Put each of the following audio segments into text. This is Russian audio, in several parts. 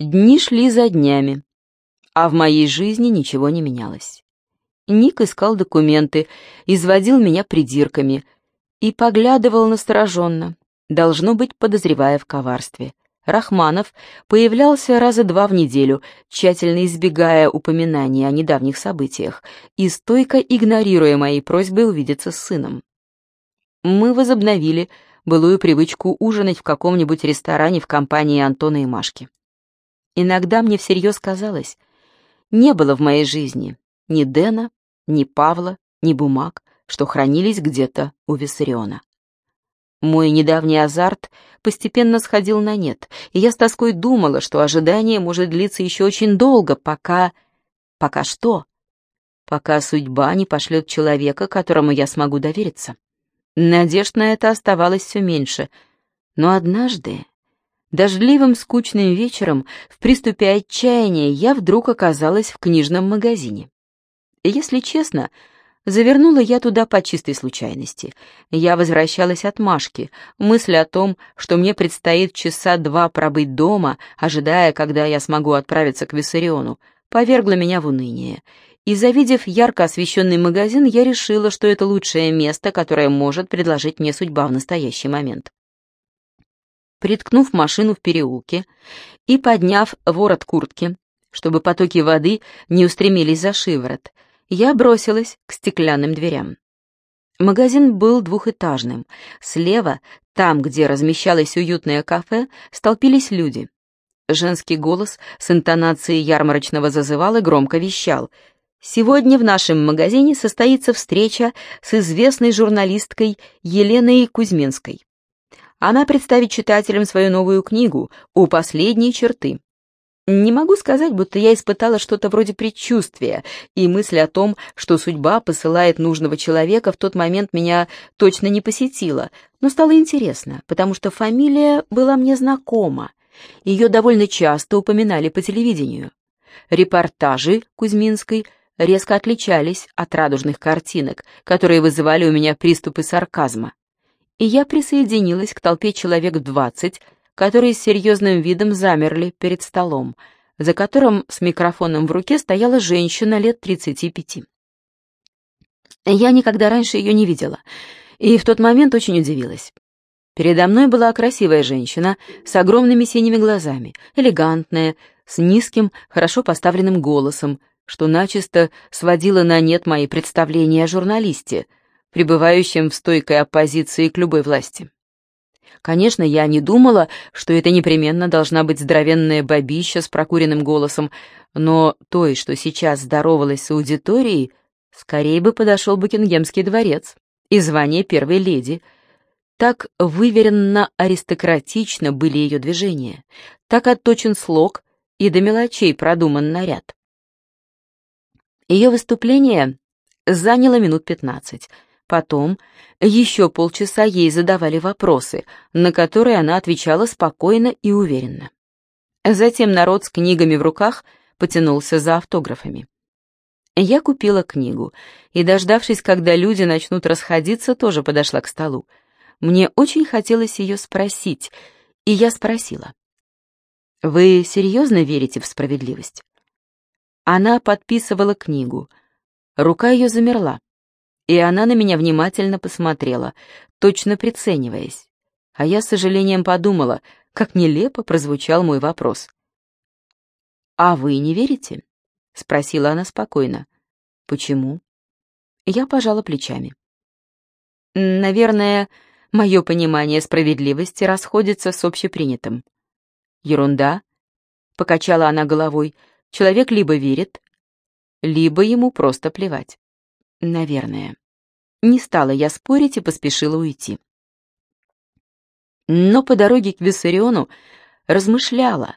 Дни шли за днями, а в моей жизни ничего не менялось. Ник искал документы, изводил меня придирками и поглядывал настороженно, должно быть, подозревая в коварстве. Рахманов появлялся раза два в неделю, тщательно избегая упоминаний о недавних событиях и стойко игнорируя мои просьбы увидеться с сыном. Мы возобновили былую привычку ужинать в каком-нибудь ресторане в компании Антона и Машки. Иногда мне всерьез казалось, не было в моей жизни ни Дэна, ни Павла, ни бумаг, что хранились где-то у Виссариона. Мой недавний азарт постепенно сходил на нет, и я с тоской думала, что ожидание может длиться еще очень долго, пока... Пока что? Пока судьба не пошлет человека, которому я смогу довериться. Надежд на это оставалось все меньше. Но однажды, дождливым скучным вечером, в приступе отчаяния, я вдруг оказалась в книжном магазине. Если честно, Завернула я туда по чистой случайности. Я возвращалась от Машки. Мысль о том, что мне предстоит часа два пробыть дома, ожидая, когда я смогу отправиться к Виссариону, повергла меня в уныние. И завидев ярко освещенный магазин, я решила, что это лучшее место, которое может предложить мне судьба в настоящий момент. Приткнув машину в переулке и подняв ворот куртки, чтобы потоки воды не устремились за шиворот, я бросилась к стеклянным дверям. Магазин был двухэтажным. Слева, там, где размещалось уютное кафе, столпились люди. Женский голос с интонацией ярмарочного зазывала громко вещал. «Сегодня в нашем магазине состоится встреча с известной журналисткой Еленой Кузьминской. Она представит читателям свою новую книгу «У последней черты». Не могу сказать, будто я испытала что-то вроде предчувствия, и мысль о том, что судьба посылает нужного человека, в тот момент меня точно не посетила, но стало интересно, потому что фамилия была мне знакома. Ее довольно часто упоминали по телевидению. Репортажи Кузьминской резко отличались от радужных картинок, которые вызывали у меня приступы сарказма. И я присоединилась к толпе человек двадцать, которые с серьезным видом замерли перед столом, за которым с микрофоном в руке стояла женщина лет 35. Я никогда раньше ее не видела, и в тот момент очень удивилась. Передо мной была красивая женщина с огромными синими глазами, элегантная, с низким, хорошо поставленным голосом, что начисто сводило на нет мои представления о журналисте, пребывающем в стойкой оппозиции к любой власти. Конечно, я не думала, что это непременно должна быть здоровенная бабища с прокуренным голосом, но той, что сейчас здоровалась с аудиторией, скорее бы подошел Букингемский дворец и звание первой леди. Так выверенно аристократично были ее движения, так отточен слог и до мелочей продуман наряд. Ее выступление заняло минут пятнадцать — Потом еще полчаса ей задавали вопросы, на которые она отвечала спокойно и уверенно. Затем народ с книгами в руках потянулся за автографами. Я купила книгу и, дождавшись, когда люди начнут расходиться, тоже подошла к столу. Мне очень хотелось ее спросить, и я спросила. «Вы серьезно верите в справедливость?» Она подписывала книгу. Рука ее замерла и она на меня внимательно посмотрела, точно прицениваясь. А я с сожалением подумала, как нелепо прозвучал мой вопрос. «А вы не верите?» — спросила она спокойно. «Почему?» Я пожала плечами. «Наверное, мое понимание справедливости расходится с общепринятым». «Ерунда», — покачала она головой, — «человек либо верит, либо ему просто плевать». «Наверное». Не стала я спорить и поспешила уйти. Но по дороге к Виссариону размышляла,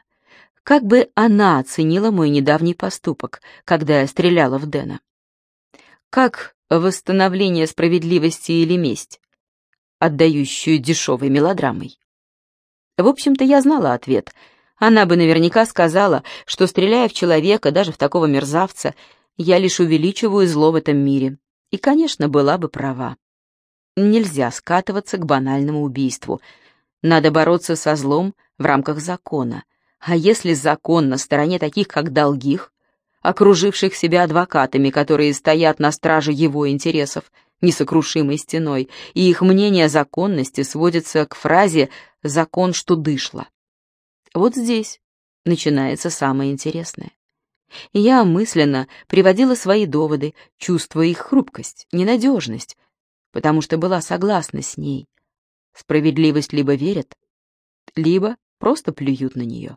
как бы она оценила мой недавний поступок, когда я стреляла в Дэна. Как восстановление справедливости или месть, отдающую дешевой мелодрамой? В общем-то, я знала ответ. Она бы наверняка сказала, что, стреляя в человека, даже в такого мерзавца, я лишь увеличиваю зло в этом мире, и, конечно, была бы права. Нельзя скатываться к банальному убийству. Надо бороться со злом в рамках закона, А если закон на стороне таких, как Долгих, окруживших себя адвокатами, которые стоят на страже его интересов, несокрушимой стеной, и их мнение о законности сводится к фразе «закон, что дышло». Вот здесь начинается самое интересное. И я мысленно приводила свои доводы, чувствуя их хрупкость, ненадежность, потому что была согласна с ней. Справедливость либо верят, либо просто плюют на нее.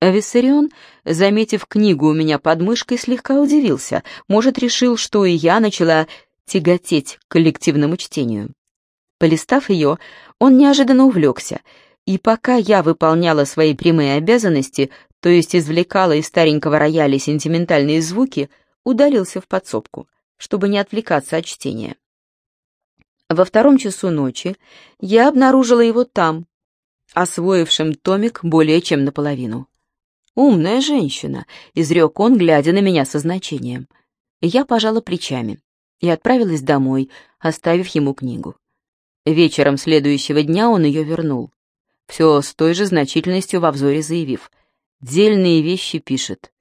Виссарион, заметив книгу у меня под мышкой, слегка удивился. Может, решил, что и я начала тяготеть к коллективному чтению. Полистав ее, он неожиданно увлекся, и пока я выполняла свои прямые обязанности, то есть извлекала из старенького рояля сентиментальные звуки, удалился в подсобку, чтобы не отвлекаться от чтения. Во втором часу ночи я обнаружила его там, освоившим томик более чем наполовину. «Умная женщина», — изрек он, глядя на меня со значением. Я пожала плечами и отправилась домой, оставив ему книгу. Вечером следующего дня он ее вернул. Все с той же значительностью во взоре заявив. «Дельные вещи пишет.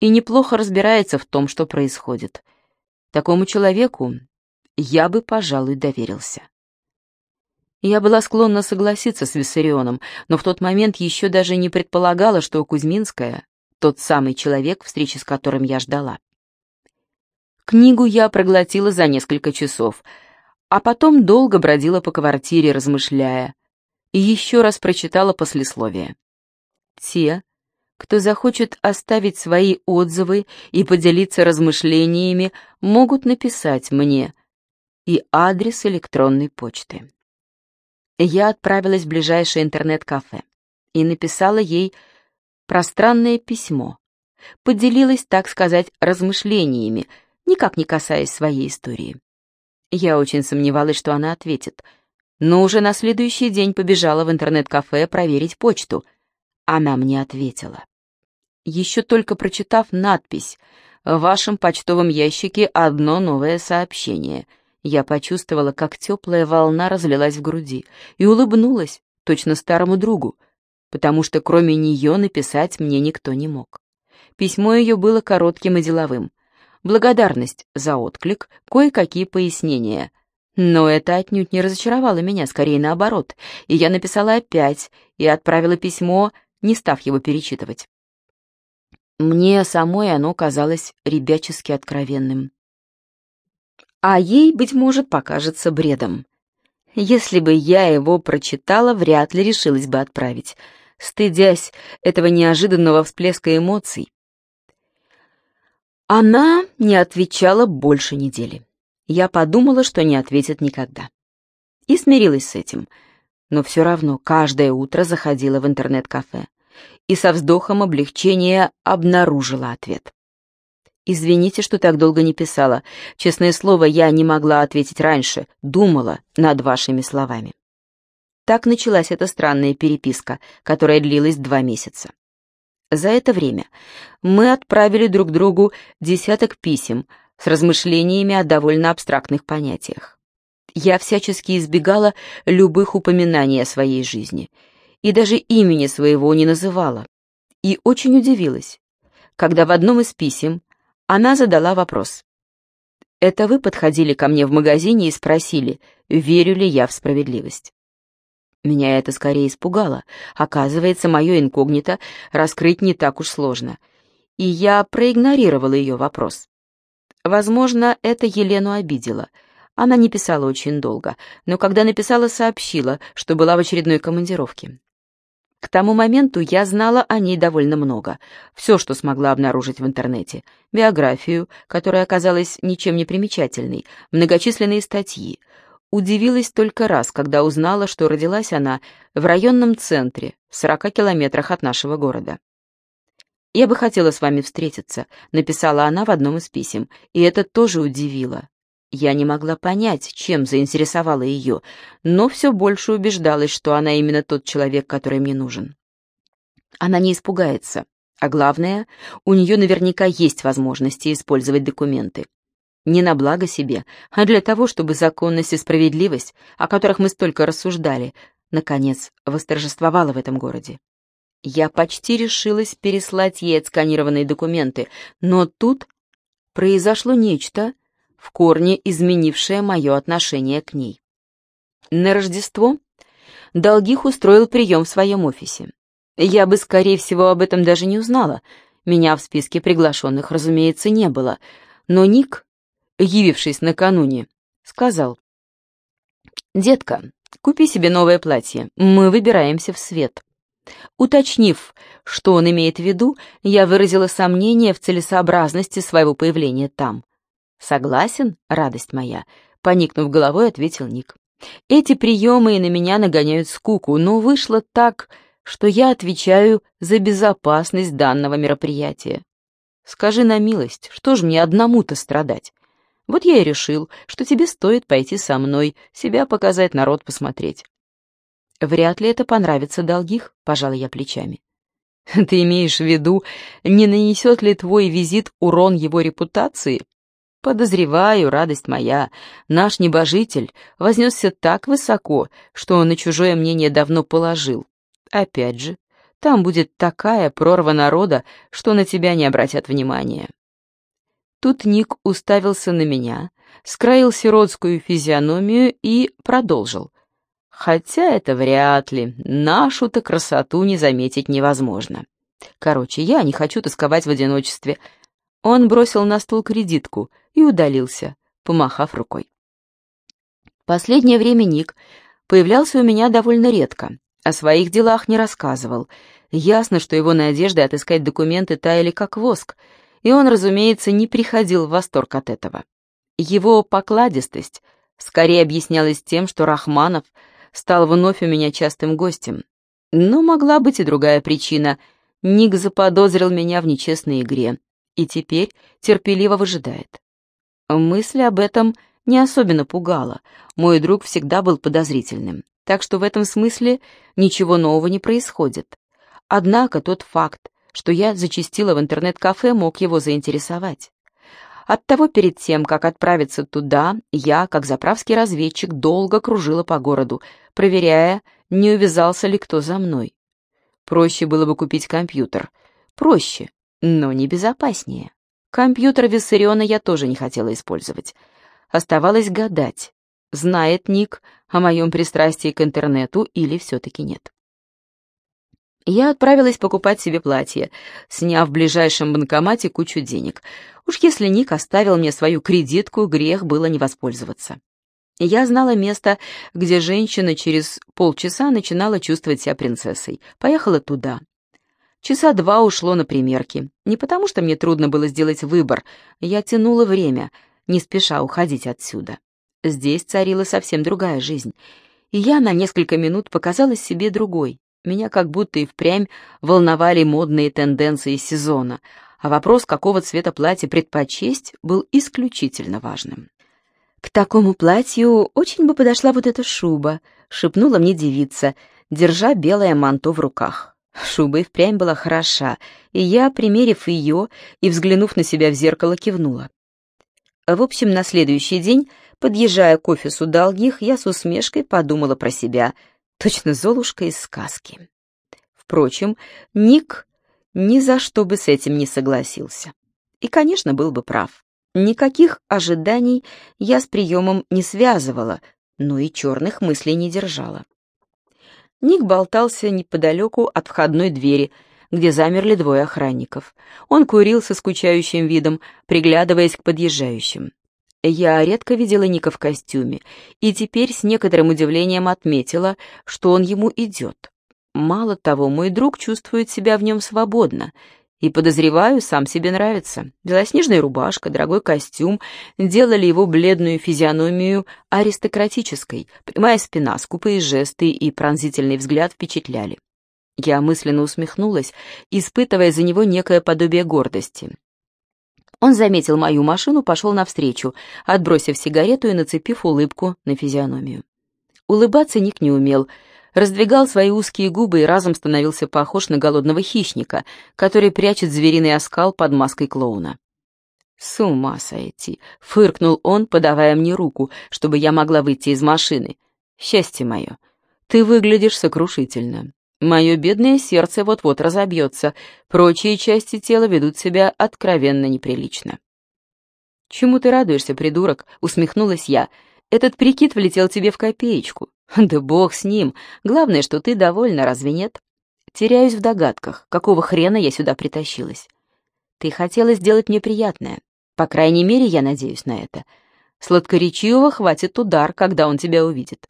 И неплохо разбирается в том, что происходит. Такому человеку я бы, пожалуй, доверился». Я была склонна согласиться с Виссарионом, но в тот момент еще даже не предполагала, что Кузьминская — тот самый человек, встречи с которым я ждала. Книгу я проглотила за несколько часов, а потом долго бродила по квартире, размышляя, и еще раз прочитала послесловие. Те, кто захочет оставить свои отзывы и поделиться размышлениями, могут написать мне и адрес электронной почты я отправилась в ближайшее интернет-кафе и написала ей пространное письмо. Поделилась, так сказать, размышлениями, никак не касаясь своей истории. Я очень сомневалась, что она ответит, но уже на следующий день побежала в интернет-кафе проверить почту. Она мне ответила. Еще только прочитав надпись «В вашем почтовом ящике одно новое сообщение», я почувствовала, как теплая волна разлилась в груди и улыбнулась, точно старому другу, потому что кроме нее написать мне никто не мог. Письмо ее было коротким и деловым. Благодарность за отклик, кое-какие пояснения. Но это отнюдь не разочаровало меня, скорее наоборот, и я написала опять и отправила письмо, не став его перечитывать. Мне самой оно казалось ребячески откровенным а ей, быть может, покажется бредом. Если бы я его прочитала, вряд ли решилась бы отправить, стыдясь этого неожиданного всплеска эмоций. Она не отвечала больше недели. Я подумала, что не ответит никогда. И смирилась с этим, но все равно каждое утро заходила в интернет-кафе и со вздохом облегчения обнаружила ответ. «Извините, что так долго не писала. Честное слово, я не могла ответить раньше, думала над вашими словами». Так началась эта странная переписка, которая длилась два месяца. За это время мы отправили друг другу десяток писем с размышлениями о довольно абстрактных понятиях. Я всячески избегала любых упоминаний о своей жизни и даже имени своего не называла. И очень удивилась, когда в одном из писем она задала вопрос. «Это вы подходили ко мне в магазине и спросили, верю ли я в справедливость?» Меня это скорее испугало. Оказывается, мое инкогнито раскрыть не так уж сложно. И я проигнорировала ее вопрос. Возможно, это Елену обидело. Она не писала очень долго, но когда написала, сообщила, что была в очередной командировке. К тому моменту я знала о ней довольно много. Все, что смогла обнаружить в интернете. Биографию, которая оказалась ничем не примечательной, многочисленные статьи. Удивилась только раз, когда узнала, что родилась она в районном центре, в 40 километрах от нашего города. «Я бы хотела с вами встретиться», — написала она в одном из писем, и это тоже удивило. Я не могла понять, чем заинтересовала ее, но все больше убеждалась, что она именно тот человек, который мне нужен. Она не испугается, а главное, у нее наверняка есть возможности использовать документы. Не на благо себе, а для того, чтобы законность и справедливость, о которых мы столько рассуждали, наконец восторжествовала в этом городе. Я почти решилась переслать ей отсканированные документы, но тут произошло нечто, в корне изменившее мое отношение к ней. На Рождество Долгих устроил прием в своем офисе. Я бы, скорее всего, об этом даже не узнала. Меня в списке приглашенных, разумеется, не было. Но Ник, явившись накануне, сказал, «Детка, купи себе новое платье, мы выбираемся в свет». Уточнив, что он имеет в виду, я выразила сомнение в целесообразности своего появления там. «Согласен, радость моя», — поникнув головой, ответил Ник. «Эти приемы и на меня нагоняют скуку, но вышло так, что я отвечаю за безопасность данного мероприятия. Скажи на милость, что ж мне одному-то страдать? Вот я и решил, что тебе стоит пойти со мной, себя показать, народ посмотреть. Вряд ли это понравится долгих, пожалуй я плечами. Ты имеешь в виду, не нанесет ли твой визит урон его репутации? Подозреваю, радость моя, наш небожитель вознесся так высоко, что он на чужое мнение давно положил. Опять же, там будет такая прорва народа, что на тебя не обратят внимания. Тут Ник уставился на меня, скроил сиротскую физиономию и продолжил. Хотя это вряд ли, нашу-то красоту не заметить невозможно. Короче, я не хочу тосковать в одиночестве. Он бросил на стол кредитку и удалился, помахав рукой. Последнее время Ник появлялся у меня довольно редко, о своих делах не рассказывал. Ясно, что его надежды отыскать документы таяли как воск, и он, разумеется, не приходил в восторг от этого. Его покладистость скорее объяснялась тем, что Рахманов — стал вновь у меня частым гостем. Но могла быть и другая причина. Ник заподозрил меня в нечестной игре и теперь терпеливо выжидает. Мысль об этом не особенно пугала. Мой друг всегда был подозрительным, так что в этом смысле ничего нового не происходит. Однако тот факт, что я зачастила в интернет-кафе, мог его заинтересовать. Оттого перед тем, как отправиться туда, я, как заправский разведчик, долго кружила по городу, проверяя, не увязался ли кто за мной. Проще было бы купить компьютер. Проще, но не безопаснее. Компьютер Виссариона я тоже не хотела использовать. Оставалось гадать, знает Ник о моем пристрастии к интернету или все-таки нет. Я отправилась покупать себе платье, сняв в ближайшем банкомате кучу денег. Уж если Ник оставил мне свою кредитку, грех было не воспользоваться. Я знала место, где женщина через полчаса начинала чувствовать себя принцессой. Поехала туда. Часа два ушло на примерки. Не потому, что мне трудно было сделать выбор. Я тянула время, не спеша уходить отсюда. Здесь царила совсем другая жизнь. И я на несколько минут показалась себе другой. Меня как будто и впрямь волновали модные тенденции сезона, а вопрос, какого цвета платье предпочесть, был исключительно важным. «К такому платью очень бы подошла вот эта шуба», — шепнула мне девица, держа белое манто в руках. Шуба и впрямь была хороша, и я, примерив ее и взглянув на себя в зеркало, кивнула. В общем, на следующий день, подъезжая к офису долгих, я с усмешкой подумала про себя — Точно Золушка из сказки. Впрочем, Ник ни за что бы с этим не согласился. И, конечно, был бы прав. Никаких ожиданий я с приемом не связывала, но и черных мыслей не держала. Ник болтался неподалеку от входной двери, где замерли двое охранников. Он курил со скучающим видом, приглядываясь к подъезжающим. Я редко видела Ника в костюме, и теперь с некоторым удивлением отметила, что он ему идет. Мало того, мой друг чувствует себя в нем свободно, и, подозреваю, сам себе нравится. Белоснежная рубашка, дорогой костюм делали его бледную физиономию аристократической, прямая спина, скупые жесты и пронзительный взгляд впечатляли. Я мысленно усмехнулась, испытывая за него некое подобие гордости. Он заметил мою машину, пошел навстречу, отбросив сигарету и нацепив улыбку на физиономию. Улыбаться Ник не умел, раздвигал свои узкие губы и разом становился похож на голодного хищника, который прячет звериный оскал под маской клоуна. «С ума сойти!» — фыркнул он, подавая мне руку, чтобы я могла выйти из машины. «Счастье мое! Ты выглядишь сокрушительно. Мое бедное сердце вот-вот разобьется, прочие части тела ведут себя откровенно неприлично. «Чему ты радуешься, придурок?» — усмехнулась я. «Этот прикид влетел тебе в копеечку. Да бог с ним. Главное, что ты довольна, разве нет?» Теряюсь в догадках, какого хрена я сюда притащилась. Ты хотела сделать мне приятное. По крайней мере, я надеюсь на это. Сладкоречивого хватит удар, когда он тебя увидит.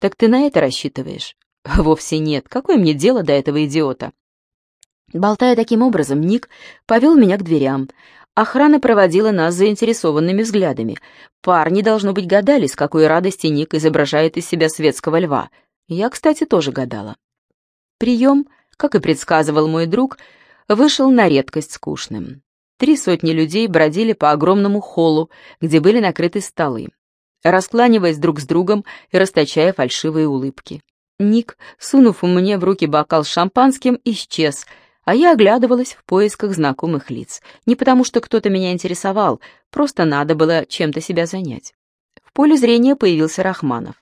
Так ты на это рассчитываешь? Вовсе нет. Какое мне дело до этого идиота? Болтая таким образом, Ник повел меня к дверям. Охрана проводила нас заинтересованными взглядами. Парни, должно быть, гадали, с какой радости Ник изображает из себя светского льва. Я, кстати, тоже гадала. Прием, как и предсказывал мой друг, вышел на редкость скучным. Три сотни людей бродили по огромному холлу, где были накрыты столы, раскланиваясь друг с другом и расточая фальшивые улыбки. Ник, сунув мне в руки бокал с шампанским, исчез, а я оглядывалась в поисках знакомых лиц. Не потому, что кто-то меня интересовал, просто надо было чем-то себя занять. В поле зрения появился Рахманов.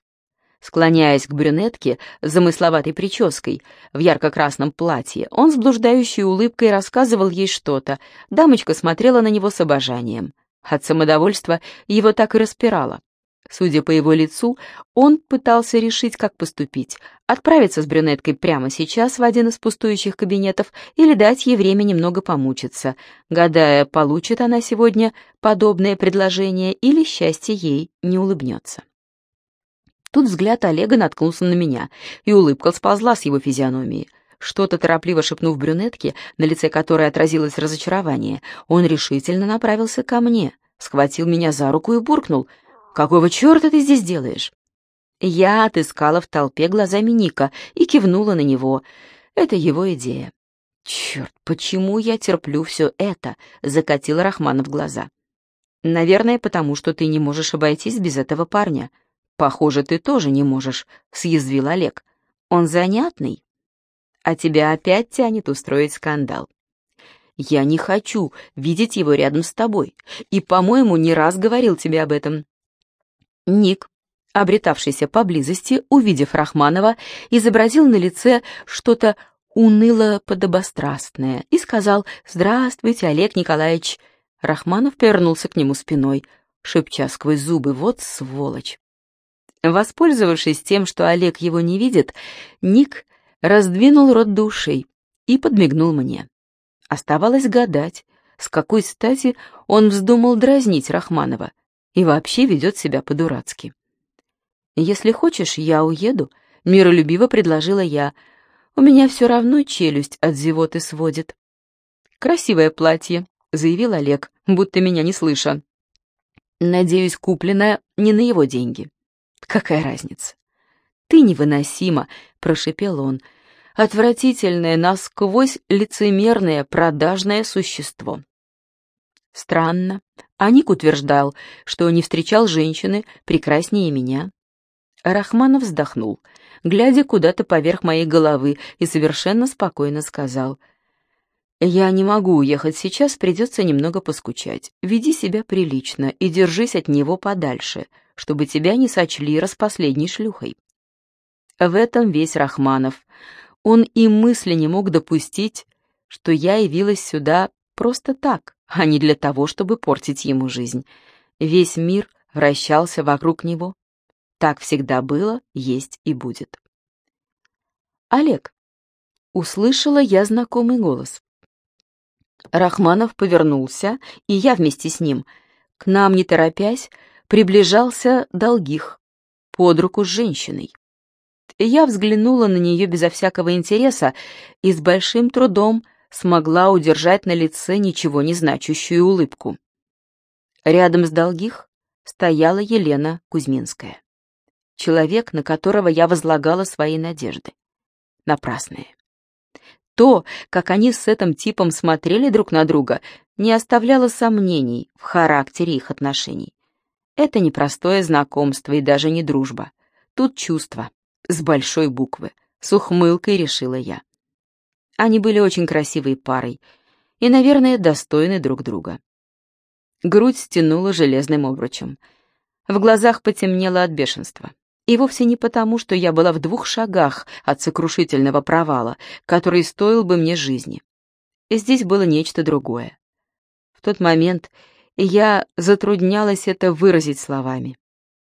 Склоняясь к брюнетке с замысловатой прической в ярко-красном платье, он с блуждающей улыбкой рассказывал ей что-то. Дамочка смотрела на него с обожанием. От самодовольства его так и распирало. Судя по его лицу, он пытался решить, как поступить. Отправиться с брюнеткой прямо сейчас в один из пустующих кабинетов или дать ей время немного помучиться, гадая, получит она сегодня подобное предложение или счастье ей не улыбнется. Тут взгляд Олега наткнулся на меня, и улыбка сползла с его физиономии. Что-то торопливо шепнув брюнетке, на лице которой отразилось разочарование, он решительно направился ко мне, схватил меня за руку и буркнул. «Какого черта ты здесь делаешь?» Я отыскала в толпе глазами Ника и кивнула на него. Это его идея. «Черт, почему я терплю все это?» — закатила Рахманов глаза. «Наверное, потому что ты не можешь обойтись без этого парня», «Похоже, ты тоже не можешь», — съязвил Олег. «Он занятный, а тебя опять тянет устроить скандал». «Я не хочу видеть его рядом с тобой, и, по-моему, не раз говорил тебе об этом». Ник, обретавшийся поблизости, увидев Рахманова, изобразил на лице что-то уныло-подобострастное и сказал «Здравствуйте, Олег Николаевич». Рахманов повернулся к нему спиной, шепча сквозь зубы «Вот сволочь». Воспользовавшись тем, что Олег его не видит, Ник раздвинул рот до ушей и подмигнул мне. Оставалось гадать, с какой стати он вздумал дразнить Рахманова и вообще ведет себя по-дурацки. «Если хочешь, я уеду», — миролюбиво предложила я. «У меня все равно челюсть от зевоты сводит». «Красивое платье», — заявил Олег, будто меня не слыша. «Надеюсь, купленное не на его деньги». Какая разница? Ты невыносима, прошипел он. Отвратительное, насквозь лицемерное, продажное существо. Странно. Аник утверждал, что не встречал женщины прекраснее меня. Рахманов вздохнул, глядя куда-то поверх моей головы, и совершенно спокойно сказал. «Я не могу уехать сейчас, придется немного поскучать. Веди себя прилично и держись от него подальше чтобы тебя не сочли распоследней шлюхой. В этом весь Рахманов. Он и мысли не мог допустить, что я явилась сюда просто так, а не для того, чтобы портить ему жизнь. Весь мир вращался вокруг него. Так всегда было, есть и будет. «Олег», — услышала я знакомый голос. Рахманов повернулся, и я вместе с ним. К нам, не торопясь, приближался Долгих под руку с женщиной. Я взглянула на нее безо всякого интереса и с большим трудом смогла удержать на лице ничего не значащую улыбку. Рядом с Долгих стояла Елена Кузьминская. Человек, на которого я возлагала свои надежды. Напрасные. То, как они с этим типом смотрели друг на друга, не оставляло сомнений в характере их отношений. Это не простое знакомство и даже не дружба. Тут чувство, с большой буквы, с ухмылкой решила я. Они были очень красивой парой и, наверное, достойны друг друга. Грудь стянула железным обручем. В глазах потемнело от бешенства. И вовсе не потому, что я была в двух шагах от сокрушительного провала, который стоил бы мне жизни. Здесь было нечто другое. В тот момент я затруднялась это выразить словами.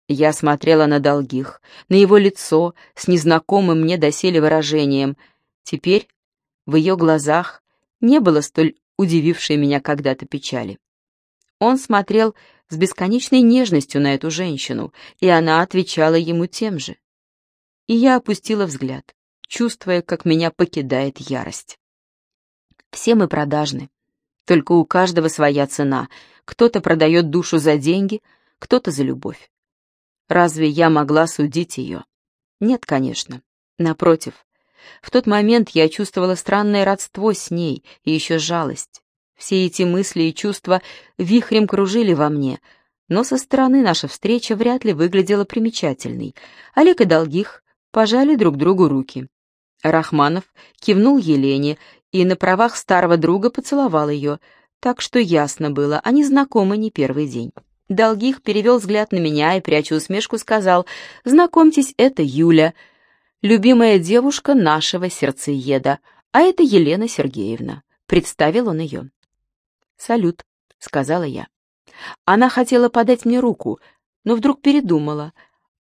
Я смотрела на долгих, на его лицо с незнакомым мне доселе выражением. Теперь в ее глазах не было столь удивившей меня когда-то печали. Он смотрел с бесконечной нежностью на эту женщину, и она отвечала ему тем же. И я опустила взгляд, чувствуя, как меня покидает ярость. Все мы продажны, только у каждого своя цена. Кто-то продает душу за деньги, кто-то за любовь. Разве я могла судить ее? Нет, конечно. Напротив, в тот момент я чувствовала странное родство с ней и еще жалость. Все эти мысли и чувства вихрем кружили во мне, но со стороны наша встреча вряд ли выглядела примечательной. Олег и Долгих пожали друг другу руки. Рахманов кивнул Елене и на правах старого друга поцеловал ее, так что ясно было, они знакомы не первый день. Долгих перевел взгляд на меня и, пряча усмешку, сказал, «Знакомьтесь, это Юля, любимая девушка нашего сердцееда, а это Елена Сергеевна». Представил он ее. «Салют», — сказала я. Она хотела подать мне руку, но вдруг передумала,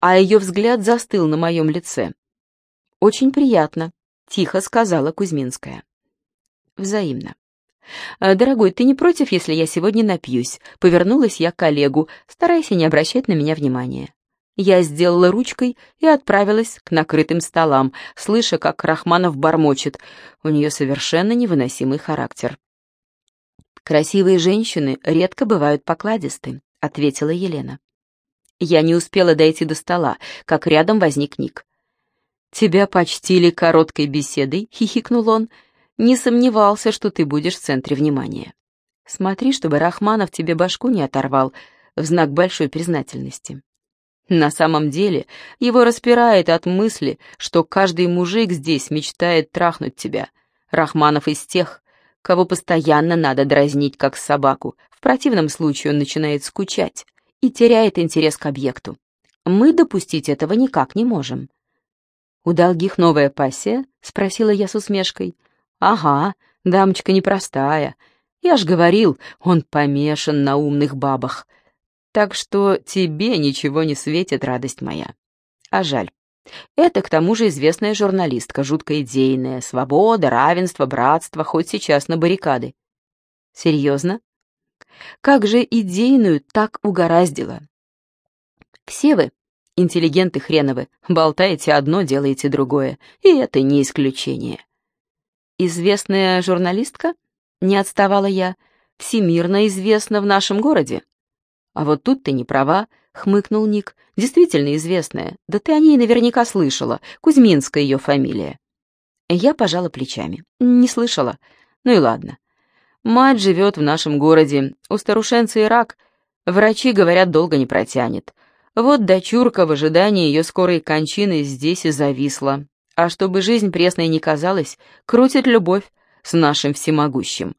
а ее взгляд застыл на моем лице. «Очень приятно», — тихо сказала Кузьминская. «Взаимно». «Э, «Дорогой, ты не против, если я сегодня напьюсь?» Повернулась я к коллегу, стараясь не обращать на меня внимания. Я сделала ручкой и отправилась к накрытым столам, слыша, как Рахманов бормочет. У нее совершенно невыносимый характер. «Красивые женщины редко бывают покладисты», — ответила Елена. Я не успела дойти до стола, как рядом возник Ник. «Тебя почтили короткой беседой», — хихикнул он. «Не сомневался, что ты будешь в центре внимания. Смотри, чтобы Рахманов тебе башку не оторвал в знак большой признательности». На самом деле его распирает от мысли, что каждый мужик здесь мечтает трахнуть тебя. Рахманов из тех, кого постоянно надо дразнить, как собаку. В противном случае он начинает скучать и теряет интерес к объекту. Мы допустить этого никак не можем. «У долгих новая пассия?» — спросила я с усмешкой. «Ага, дамочка непростая. Я ж говорил, он помешан на умных бабах. Так что тебе ничего не светит, радость моя. А жаль. Это, к тому же, известная журналистка, жутко идейная. Свобода, равенство, братство, хоть сейчас на баррикады. Серьезно? Как же идейную так угораздило? Все вы, интеллигенты хреновы, болтаете одно, делаете другое, и это не исключение. Известная журналистка? Не отставала я. Всемирно известна в нашем городе. А вот тут ты не права, хмыкнул Ник. Действительно известная. Да ты о ней наверняка слышала. Кузьминская ее фамилия. Я пожала плечами. Не слышала. Ну и ладно. Мать живет в нашем городе. У старушенца и рак. Врачи говорят, долго не протянет. Вот дочурка в ожидании ее скорой кончины здесь и зависла. А чтобы жизнь пресной не казалась, крутит любовь с нашим всемогущим.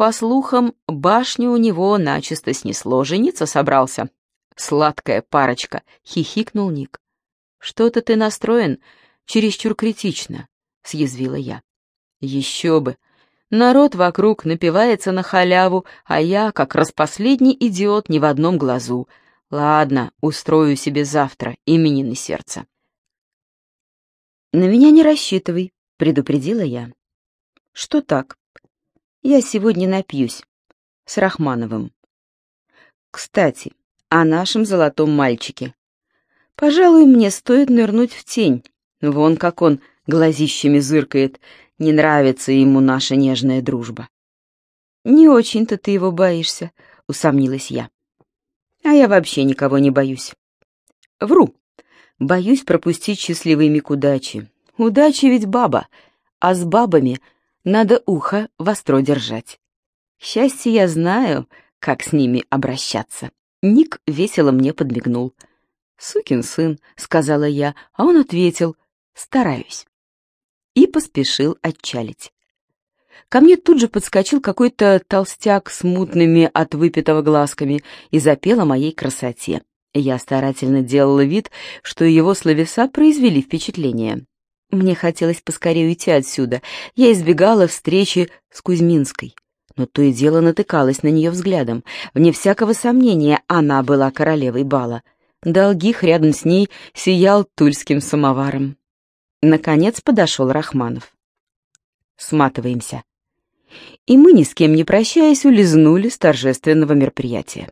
По слухам, башню у него начисто снесло, жениться собрался. Сладкая парочка, хихикнул Ник. Что-то ты настроен чересчур критично, съязвила я. Еще бы. Народ вокруг напивается на халяву, а я, как распоследний идиот, ни в одном глазу. Ладно, устрою себе завтра именины сердца. На меня не рассчитывай, предупредила я. Что так? Я сегодня напьюсь с Рахмановым. Кстати, о нашем золотом мальчике. Пожалуй, мне стоит нырнуть в тень. Вон как он глазищами зыркает. Не нравится ему наша нежная дружба. «Не очень-то ты его боишься», — усомнилась я. «А я вообще никого не боюсь». «Вру. Боюсь пропустить счастливый миг удачи. Удача ведь баба, а с бабами надо ухо востро держать. К счастью, я знаю, как с ними обращаться. Ник весело мне подмигнул. «Сукин сын», — сказала я, а он ответил, «стараюсь». И поспешил отчалить. Ко мне тут же подскочил какой-то толстяк с мутными от выпитого глазками и запел о моей красоте. Я старательно делала вид, что его словеса произвели впечатление. Мне хотелось поскорее уйти отсюда. Я избегала встречи с Кузьминской. Но то и дело натыкалась на нее взглядом. Вне всякого сомнения, она была королевой бала. Долгих рядом с ней сиял тульским самоваром. Наконец подошел Рахманов. «Сматываемся». И мы, ни с кем не прощаясь, улизнули с торжественного мероприятия.